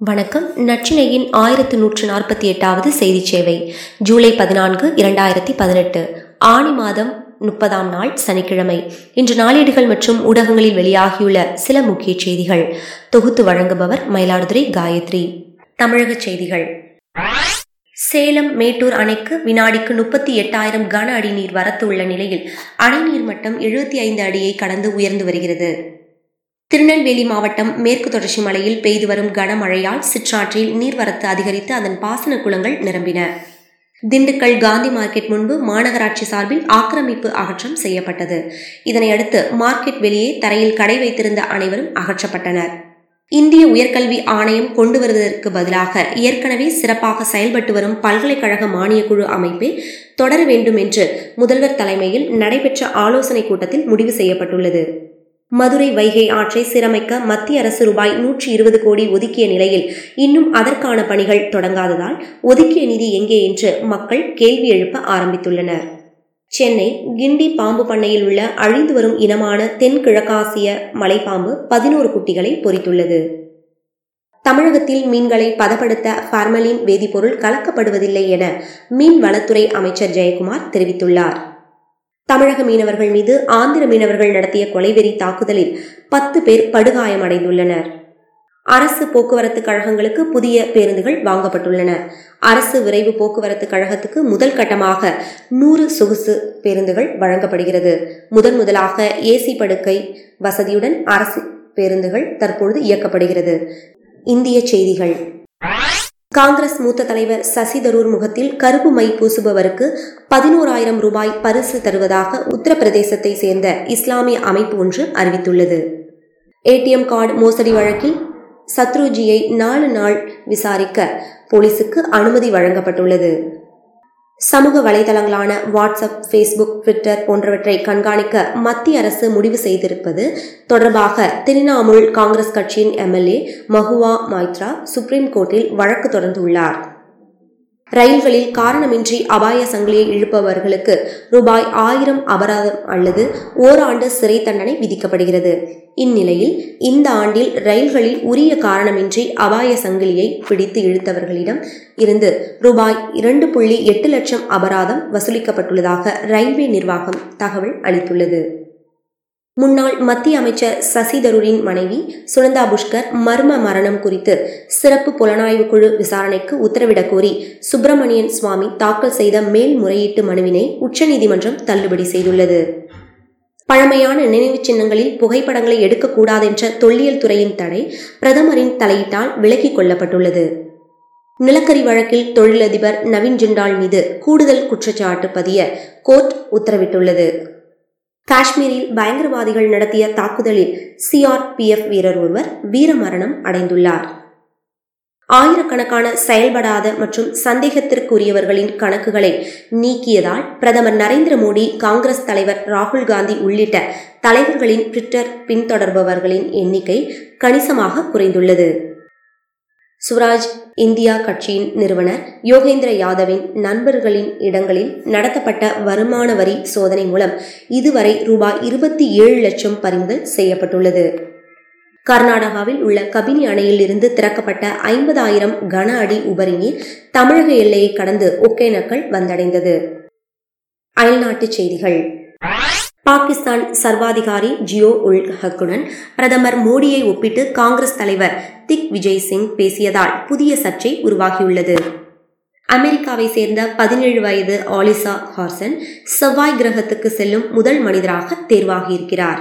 வணக்கம். நச்சினையின் ஆயிரத்து நூற்று நாற்பத்தி எட்டாவது செய்தி சேவை ஜூலை பதினான்கு இரண்டாயிரத்தி பதினெட்டு. ஆணி மாதம் முப்பதாம் நாள் சனிக்கிழமை. இன்று நாளேடுகள் மற்றும் ஊடகங்களில் வெளியாகியுள்ள சில முக்கிய செய்திகள். தொகுத்து வழங்குபவர் மயிலாடுதுறை காயத்ரி. தமிழக செய்திகள். சேலம் மேட்டூர் அணைக்கு வினாடிக்கு முப்பத்தி எட்டாயிரம் கன அடி நீர் வரத்து உள்ள நிலையில் அணை நீர் மட்டம் எழுபத்தி ஐந்து அடியை கடந்து உயர்ந்து வருகிறது. திருநெல்வேலி மாவட்டம் மேற்கு தொடர்ச்சி மலையில் பெய்து வரும் கனமழையால் சிற்றாற்றில் நீர்வரத்து அதிகரித்து அதன் பாசன குளங்கள் நிரம்பின. திண்டுக்கல் காந்தி மார்க்கெட் முன்பு மாநகராட்சி சார்பில் ஆக்கிரமிப்பு அகற்றம் செய்யப்பட்டது. இதனையடுத்து மார்க்கெட் வெளியே தரையில் கடை வைத்திருந்த அனைவரும் அகற்றப்பட்டனர். இந்திய உயர்கல்வி ஆணையம் கொண்டு வருவதற்கு பதிலாக ஏற்கனவே சிறப்பாக செயல்பட்டு வரும் பல்கலைக்கழக மானியக்குழு அமைப்பை தொடர வேண்டும் என்று முதல்வர் தலைமையில் நடைபெற்ற ஆலோசனைக் கூட்டத்தில் முடிவு செய்யப்பட்டுள்ளது. மதுரை வைகை ஆற்றை சீரமைக்க மத்திய அரசு ரூபாய் நூற்றி இருபது கோடி ஒதுக்கிய நிலையில் இன்னும் அதற்கான பணிகள் தொடங்காததால் ஒதுக்கிய நிதி எங்கே என்று மக்கள் கேள்வி எழுப்ப ஆரம்பித்துள்ளனர். சென்னை கிண்டி பாம்பு பண்ணையில் உள்ள அழிந்து வரும் இனமான தென்கிழக்காசிய மலைப்பாம்பு பதினோரு குட்டிகளை பொறித்துள்ளது. தமிழகத்தில் மீன்களை பதப்படுத்த ஃபார்மலின் வேதிப்பொருள் கலக்கப்படுவதில்லை என மீன் வளத்துறை அமைச்சர் ஜெயக்குமார் தெரிவித்துள்ளார். தமிழக மீனவர்கள் மீது ஆந்திர மீனவர்கள் நடத்திய கொலைவெறி தாக்குதலில் பத்து பேர் படுகாயமடைந்துள்ளனர். அரசு போக்குவரத்து கழகங்களுக்கு புதிய பேருந்துகள் வாங்கப்பட்டுள்ளன. அரசு விரைவு போக்குவரத்து கழகத்துக்கு முதல் கட்டமாக நூறு சொகுசு பேருந்துகள் வழங்கப்படுகிறது. முதன் முதலாக ஏசி படுக்கை வசதியுடன் அரசு பேருந்துகள் தற்பொழுது இயக்கப்படுகிறது. இந்திய செய்திகள். காங்கிரஸ் மூத்த தலைவர் சசி தரூர் முகத்தில் கருப்பு மை பூசுபவருக்கு பதினோராயிரம் ரூபாய் பரிசு தருவதாக உத்தரப்பிரதேசத்தை சேர்ந்த இஸ்லாமிய அமைப்பு ஒன்று அறிவித்துள்ளது. ஏடிஎம் கார்டு மோசடி வழக்கில் சத்ருஜியை நாலு நாள் விசாரிக்க போலீசுக்கு அனுமதி வழங்கப்பட்டுள்ளது. சமூக வலைதளங்களான வாட்ஸ்அப் ஃபேஸ்புக் ட்விட்டர் போன்றவற்றை கண்காணிக்க மத்திய அரசு முடிவு செய்திருப்பது தொடர்பாக திரிணாமுல் காங்கிரஸ் கட்சியின் எம்எல்ஏ மஹுவா மைத்ரா சுப்ரீம் கோர்ட்டில் வழக்கு தொடர்ந்துள்ளார். ரயில்களில் காரணமின்றி அபாய சங்கிலியை இழுப்பவர்களுக்கு ரூபாய் ஆயிரம் அபராதம் அல்லது ஓராண்டு சிறை தண்டனை விதிக்கப்படுகிறது. இந்நிலையில் இந்த ஆண்டில் ரயில்களில் உரிய காரணமின்றி அபாய சங்கிலியை பிடித்து இழுத்தவர்களிடம் இருந்து ரூபாய் இரண்டு புள்ளி எட்டு லட்சம் அபராதம் வசூலிக்கப்பட்டுள்ளதாக ரயில்வே நிர்வாகம் தகவல் அளித்துள்ளது. முன்னாள் மத்திய அமைச்சர் சசி தரூரின் மனைவி சுனந்தா புஷ்கர் மர்ம மரணம் குறித்து சிறப்பு புலனாய்வு குழு விசாரணைக்கு உத்தரவிடக் கோரி சுப்பிரமணியன் சுவாமி தாக்கல் செய்த மேல்முறையீட்டு மனுவினை உச்சநீதிமன்றம் தள்ளுபடி செய்துள்ளது. பழமையான நினைவுச் சின்னங்களில் புகைப்படங்களை எடுக்கக்கூடாதென்ற தொல்லியல் துறையின் தடை பிரதமரின் தலையீட்டால் விலக்கிக் கொள்ளப்பட்டுள்ளது. நிலக்கரி வழக்கில் தொழிலதிபர் நவீன் ஜிண்டால் மீது கூடுதல் குற்றச்சாட்டு பதிய கோர்ட் உத்தரவிட்டுள்ளது. காஷ்மீரில் பயங்கரவாதிகள் நடத்திய தாக்குதலில் சிஆர்பிஎஃப் வீரர் ஒருவர் வீரமரணம் அடைந்துள்ளார். ஆயிரக்கணக்கான செயல்படாத மற்றும் சந்தேகத்திற்குரியவர்களின் கணக்குகளை நீக்கியதால் பிரதமர் நரேந்திர மோடி காங்கிரஸ் தலைவர் ராகுல் காந்தி உள்ளிட்ட தலைவர்களின் ட்விட்டர் பின்தொடர்பவர்களின் எண்ணிக்கை கணிசமாக குறைந்துள்ளது. சுவராஜ் இந்தியா கட்சியின் நிறுவனர் யோகேந்திர யாதவின் நண்பர்களின் இடங்களில் நடத்தப்பட்ட வருமான வரி சோதனை மூலம் இதுவரை ரூபாய் இருபத்தி ஏழு லட்சம் பறிமுதல் செய்யப்பட்டுள்ளது. கர்நாடகாவில் உள்ள கபினி அணையில் இருந்து திறக்கப்பட்ட ஐம்பதாயிரம் கன அடி உபரி நீர் தமிழக எல்லையை கடந்து ஒகேனக்கல் வந்தடைந்தது. அயல்நாட்டுச் செய்திகள். பாகிஸ்தான் சர்வாதிகாரி ஜியோ உல் ஹக்குடன் பிரதமர் மோடியை ஒப்பிட்டு காங்கிரஸ் தலைவர் திக் விஜய் சிங் பேசியதால் புதிய சர்ச்சை உருவாகியுள்ளது. அமெரிக்காவை சேர்ந்த பதினேழு வயது ஆலிசா ஹார்சன் செவ்வாய் கிரகத்துக்கு செல்லும் முதல் மனிதராக தேர்வாகியிருக்கிறார்.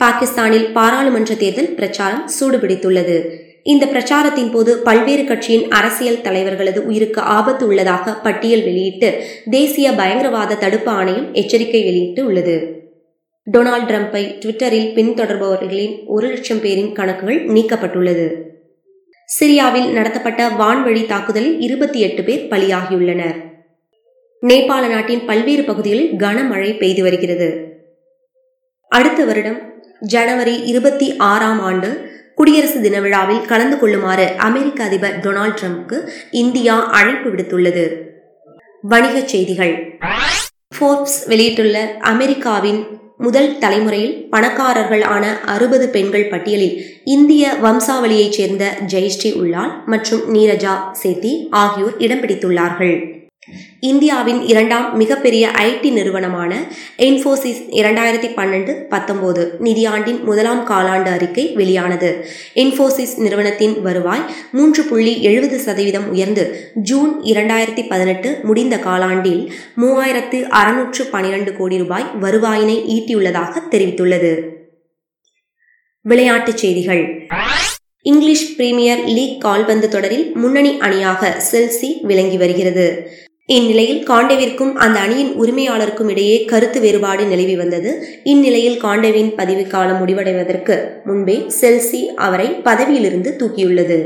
பாகிஸ்தானில் பாராளுமன்ற தேர்தல் பிரச்சாரம் சூடுபிடித்துள்ளது. இந்த பிரச்சாரத்தின் போது பல்வேறு கட்சியின் அரசியல் தலைவர்களது உயிருக்கு ஆபத்து உள்ளதாக பட்டியல் வெளியிட்டு தேசிய பயங்கரவாத தடுப்பு ஆணையம் எச்சரிக்கை வெளியிட்டு உள்ளது. டொனால்டு டிரம்பை ட்விட்டரில் பின்தொடர்பவர்களின் ஒரு லட்சம் பேரின் கணக்குகள் நீக்கப்பட்டுள்ளது. சிரியாவில் நடத்தப்பட்ட வான்வழி தாக்குதலில் இருபத்தி எட்டு பேர் பலியாகியுள்ளனர். நேபாள நாட்டின் பல்வேறு பகுதிகளில் கனமழை பெய்து வருகிறது. அடுத்த வருடம் ஜனவரி இருபத்தி ஆறாம் ஆண்டு குடியரசு தின விழாவில் கலந்து கொள்ளுமாறு அமெரிக்க அதிபர் டொனால்டு டிரம்ப்க்கு இந்தியா அழைப்பு விடுத்துள்ளது. வணிகச் செய்திகள். ஃபோர்ப்ஸ் வெளியிட்டுள்ள அமெரிக்காவின் முதல் தலைமுறையில் பணக்காரர்கள் ஆன அறுபது பெண்கள் பட்டியலில் இந்திய வம்சாவளியைச் சேர்ந்த ஜெயஸ்ரீ உள்ளால் மற்றும் நீரஜா சேத்தி ஆகியோர் இடம் பிடித்துள்ளார்கள். இந்தியாவின் இரண்டாம் மிகப்பெரிய ஐடி நிறுவனமான இன்ஃபோசிஸ் இரண்டாயிரத்தி பன்னெண்டு பத்தொன்பது நிதியாண்டின் முதலாம் காலாண்டு அறிக்கை வெளியானது. இன்ஃபோசிஸ் நிறுவனத்தின் வருவாய் மூன்று புள்ளி எழுபது சதவீதம் உயர்ந்து ஜூன் இரண்டாயிரத்தி பதினெட்டு முடிந்த காலாண்டில் மூவாயிரத்து அறுநூற்று பனிரெண்டு கோடி ரூபாய் வருவாயினை ஈட்டியுள்ளதாக தெரிவித்துள்ளது. விளையாட்டுச் செய்திகள். இங்கிலீஷ் பிரீமியர் லீக் கால்பந்து தொடரில் முன்னணி அணியாக செல்சி விளங்கி வருகிறது. இந்நிலையில் காண்டேவிற்கும் அந்த அணியின் உரிமையாளருக்கும் இடையே கருத்து வேறுபாடு நிலவி வந்தது. இந்நிலையில் காண்டேவின் பதவி காலம் முடிவடைவதற்கு முன்பே செல்சி அவரை பதவியிலிருந்து தூக்கியுள்ளது.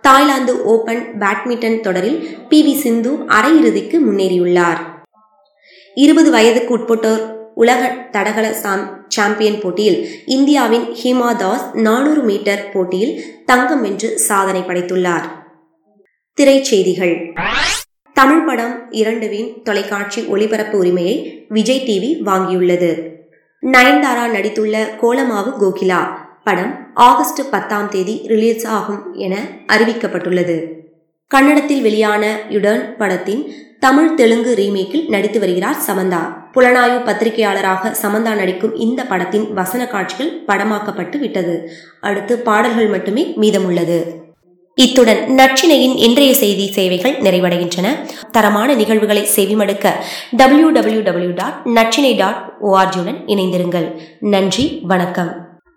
தாய்லாந்து ஓபன் பேட்மிண்டன் தொடரில் பி. வி. சிந்து அரையிறுதிக்கு முன்னேறியுள்ளார். இருபது வயதுக்கு உட்பட்டோர் உலக தடகள சாம் சாம்பியன் போட்டியில் இந்தியாவின் ஹிமா தாஸ் நானூறு மீட்டர் போட்டியில் தங்கம் வென்று சாதனை படைத்துள்ளார். திரைச்செய்திகள். தமிழ் படம் இரண்டுவின் தொலைக்காட்சி ஒளிபரப்பு உரிமையை விஜய் டிவி வாங்கியுள்ளது. நயன்தாரா நடித்துள்ள கோலமாவு கோகிலா படம் ஆகஸ்ட் பத்தாம் தேதி ரிலீஸ் ஆகும் என அறிவிக்கப்பட்டுள்ளது. கன்னடத்தில் வெளியான யுடன் படத்தின் தமிழ் தெலுங்கு ரீமேக்கில் நடித்து வருகிறார் சமந்தா. புலனாய்வு பத்திரிகையாளராக சமந்தா நடிக்கும் இந்த படத்தின் வசன காட்சிகள் படமாக்கப்பட்டு விட்டது. அடுத்து பாடல்கள் மட்டுமே மீதமுள்ளது. இத்துடன் நச்சினையின் இன்றைய செய்தி சேவைகள் நிறைவடைகின்றன. தரமான நிகழ்வுகளை செவிமடுக்க டபிள்யூ டபிள்யூ டபிள்யூ டாட் நச்சினை டாட் ஓஆர்ஜியுடன் இணைந்திருங்கள். நன்றி வணக்கம்.